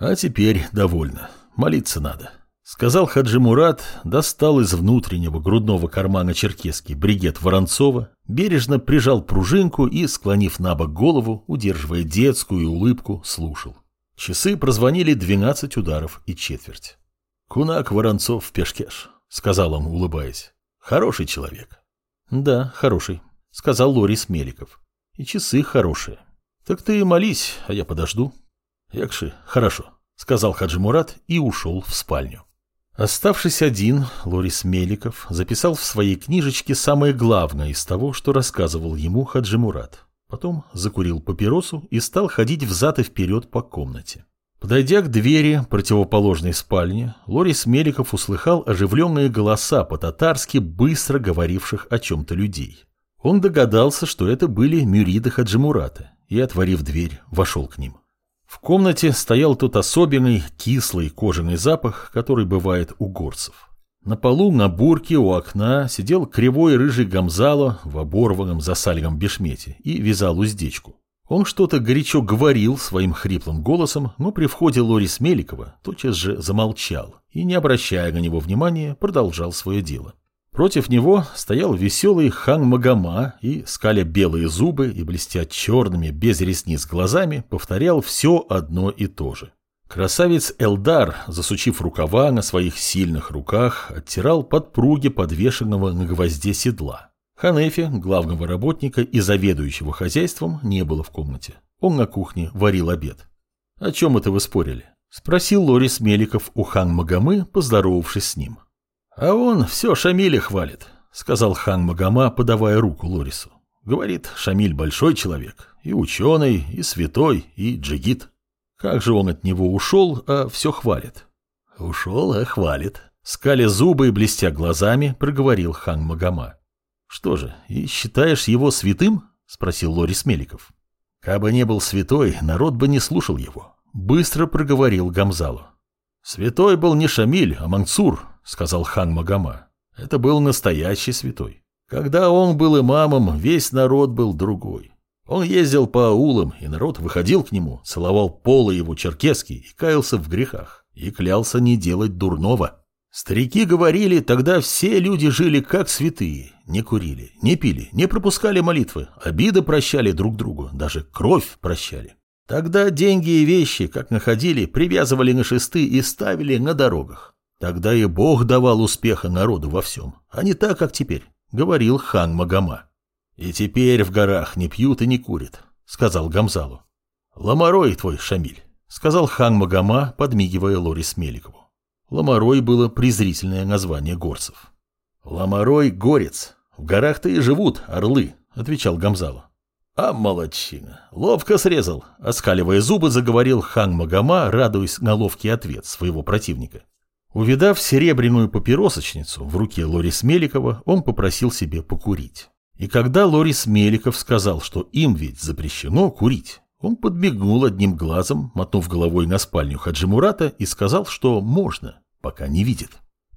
А теперь довольно. Молиться надо. Сказал Хаджи Мурат, достал из внутреннего грудного кармана черкески бригет Воронцова, бережно прижал пружинку и, склонив на бок голову, удерживая детскую улыбку, слушал. Часы прозвонили 12 ударов и четверть. «Кунак Воронцов в Пешкеш», — сказал он, улыбаясь. «Хороший человек». «Да, хороший», — сказал Лорис Меликов. «И часы хорошие. Так ты молись, а я подожду». «Якши, хорошо», — сказал Хаджи Мурат и ушел в спальню. Оставшись один, Лорис Меликов записал в своей книжечке самое главное из того, что рассказывал ему Хаджи Мурат. Потом закурил папиросу и стал ходить взад и вперед по комнате. Подойдя к двери противоположной спальни, Лорис Меликов услыхал оживленные голоса по-татарски, быстро говоривших о чем-то людей. Он догадался, что это были мюриды Хаджимурата, и, отворив дверь, вошел к ним. В комнате стоял тот особенный кислый кожаный запах, который бывает у горцев. На полу на бурке у окна сидел кривой рыжий гамзало в оборванном засаленном бешмете и вязал уздечку. Он что-то горячо говорил своим хриплым голосом, но при входе Лорис Меликова тотчас же замолчал и, не обращая на него внимания, продолжал свое дело. Против него стоял веселый хан Магома и, скаля белые зубы и блестя черными, без ресниц глазами, повторял все одно и то же. Красавец Элдар, засучив рукава на своих сильных руках, оттирал подпруги подвешенного на гвозде седла. Ханефи, главного работника и заведующего хозяйством, не было в комнате. Он на кухне варил обед. «О чем это вы спорили?» – спросил Лорис Меликов у хан Магомы, поздоровавшись с ним. «А он все Шамиля хвалит», — сказал хан Магома, подавая руку Лорису. «Говорит, Шамиль большой человек, и ученый, и святой, и джигит. Как же он от него ушел, а все хвалит?» «Ушел, а хвалит», — скаля зубы и блестя глазами, проговорил хан Магома. «Что же, и считаешь его святым?» — спросил Лорис Меликов. «Кабы не был святой, народ бы не слушал его», — быстро проговорил Гамзалу. «Святой был не Шамиль, а Мансур», — сказал хан Магома. «Это был настоящий святой. Когда он был имамом, весь народ был другой. Он ездил по аулам, и народ выходил к нему, целовал полы его черкески и каялся в грехах, и клялся не делать дурного. Старики говорили, тогда все люди жили как святые, не курили, не пили, не пропускали молитвы, обиды прощали друг другу, даже кровь прощали. Тогда деньги и вещи, как находили, привязывали на шесты и ставили на дорогах. Тогда и Бог давал успеха народу во всем, а не так, как теперь, говорил хан Магома. И теперь в горах не пьют и не курят, сказал Гамзалу. Ломорой твой, Шамиль, сказал хан Магома, подмигивая Лорис Меликову. Ломорой было презрительное название горцев. Ломорой – горец. В горах-то и живут орлы, отвечал Гамзалу. А молодчина. Ловко срезал. Оскаливая зубы, заговорил хан Магома, радуясь на ловкий ответ своего противника. Увидав серебряную папиросочницу в руке Лорис Меликова, он попросил себе покурить. И когда Лорис Меликов сказал, что им ведь запрещено курить, он подмигнул одним глазом, мотнув головой на спальню Хаджимурата и сказал, что можно, пока не видит.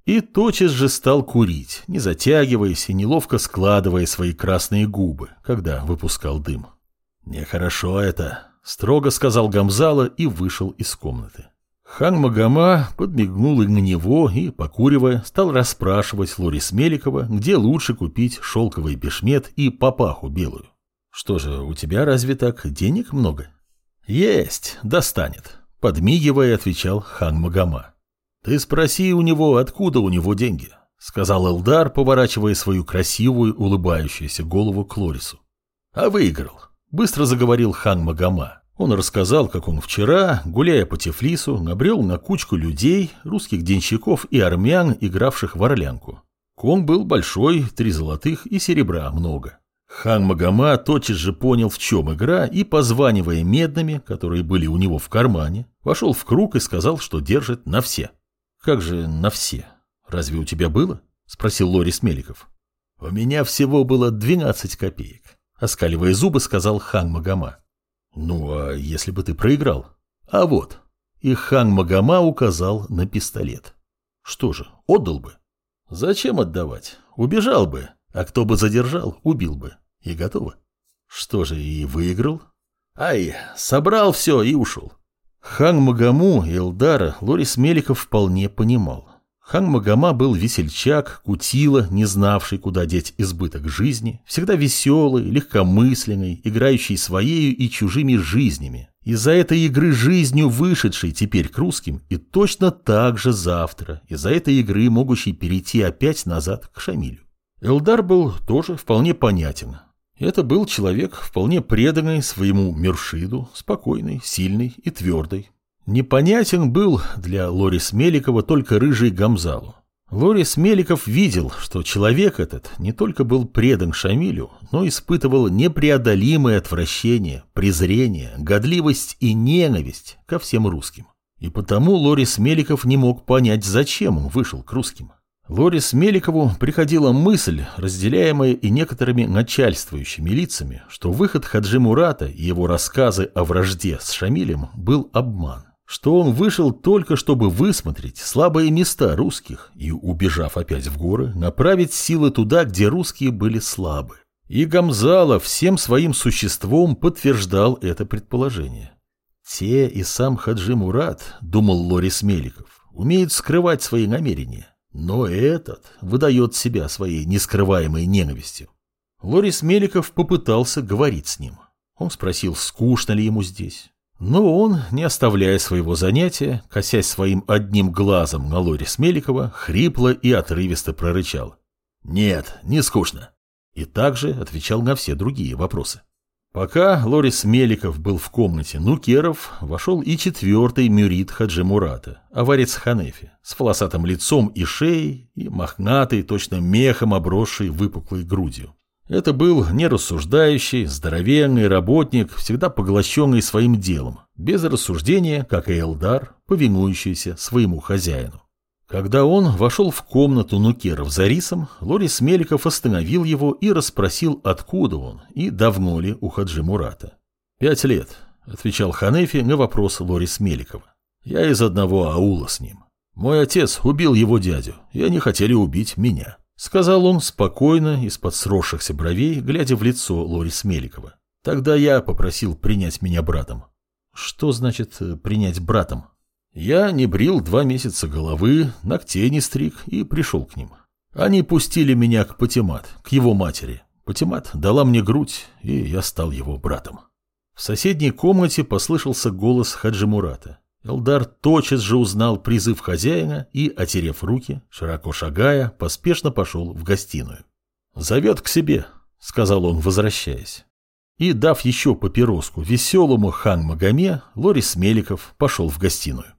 И тотчас же стал курить, не затягиваясь и неловко складывая свои красные губы, когда выпускал дым. «Нехорошо это», — строго сказал Гамзала и вышел из комнаты. Хан Магома подмигнул и на него и, покуривая, стал расспрашивать Лорис Меликова, где лучше купить шелковый бешмет и папаху белую. «Что же, у тебя разве так денег много?» «Есть, достанет», — подмигивая, отвечал хан Магома. «Ты спроси у него, откуда у него деньги», — сказал Элдар, поворачивая свою красивую, улыбающуюся голову к Лорису. «А выиграл», — быстро заговорил хан Магома. Он рассказал, как он вчера, гуляя по Тифлису, набрел на кучку людей, русских денщиков и армян, игравших в орлянку. Кон был большой, три золотых и серебра много. Хан Магома тотчас же понял, в чем игра, и, позванивая медными, которые были у него в кармане, вошел в круг и сказал, что держит на все. «Как же на все? Разве у тебя было?» — спросил Лорис Меликов. «У меня всего было двенадцать копеек», — оскаливая зубы, сказал хан Магома. «Ну, а если бы ты проиграл?» «А вот». И хан Магома указал на пистолет. «Что же, отдал бы?» «Зачем отдавать? Убежал бы, а кто бы задержал, убил бы. И готово». «Что же, и выиграл?» «Ай, собрал все и ушел». Хан Магаму Элдара Лорис Меликов вполне понимал. Хан Магома был весельчак, кутила, не знавший, куда деть избыток жизни, всегда веселый, легкомысленный, играющий своею и чужими жизнями. Из-за этой игры жизнью вышедший теперь к русским и точно так же завтра, из-за этой игры могущий перейти опять назад к Шамилю. Элдар был тоже вполне понятен. Это был человек, вполне преданный своему Мершиду, спокойный, сильный и твердый, Непонятен был для Лорис Меликова только рыжий Гамзалу. Лорис Меликов видел, что человек этот не только был предан Шамилю, но испытывал непреодолимое отвращение, презрение, годливость и ненависть ко всем русским. И потому Лорис Меликов не мог понять, зачем он вышел к русским. Лорис Меликову приходила мысль, разделяемая и некоторыми начальствующими лицами, что выход Хаджи Мурата и его рассказы о вражде с Шамилем был обман что он вышел только чтобы высмотреть слабые места русских и, убежав опять в горы, направить силы туда, где русские были слабы. И Гамзала всем своим существом подтверждал это предположение. Те и сам Хаджи Мурат, думал Лорис Меликов, умеют скрывать свои намерения, но этот выдает себя своей нескрываемой ненавистью. Лорис Меликов попытался говорить с ним. Он спросил, скучно ли ему здесь. Но он, не оставляя своего занятия, косясь своим одним глазом на Лорис Меликова, хрипло и отрывисто прорычал. «Нет, не скучно». И также отвечал на все другие вопросы. Пока Лорис Меликов был в комнате Нукеров, вошел и четвертый мюрит Хаджи Мурата, аварец Ханефи, с волосатым лицом и шеей, и мохнатой, точно мехом обросшей выпуклой грудью. Это был нерассуждающий, здоровенный работник, всегда поглощенный своим делом, без рассуждения, как и Элдар, повинующийся своему хозяину. Когда он вошел в комнату Нукеров за рисом, Лорис Меликов остановил его и расспросил, откуда он и давно ли у Хаджи Мурата. «Пять лет», — отвечал Ханефи на вопрос Лорис Меликова. «Я из одного аула с ним. Мой отец убил его дядю, и они хотели убить меня». Сказал он спокойно, из-под сросшихся бровей, глядя в лицо Лорис Меликова. Тогда я попросил принять меня братом. Что значит э, принять братом? Я не брил два месяца головы, ногтей не стриг и пришел к ним. Они пустили меня к Патимат, к его матери. Патимат дала мне грудь, и я стал его братом. В соседней комнате послышался голос Хаджи Мурата. Элдар тотчас же узнал призыв хозяина и, отерев руки, широко шагая, поспешно пошел в гостиную. «Зовет к себе», — сказал он, возвращаясь. И, дав еще папироску веселому хан Магоме, Лорис Меликов пошел в гостиную.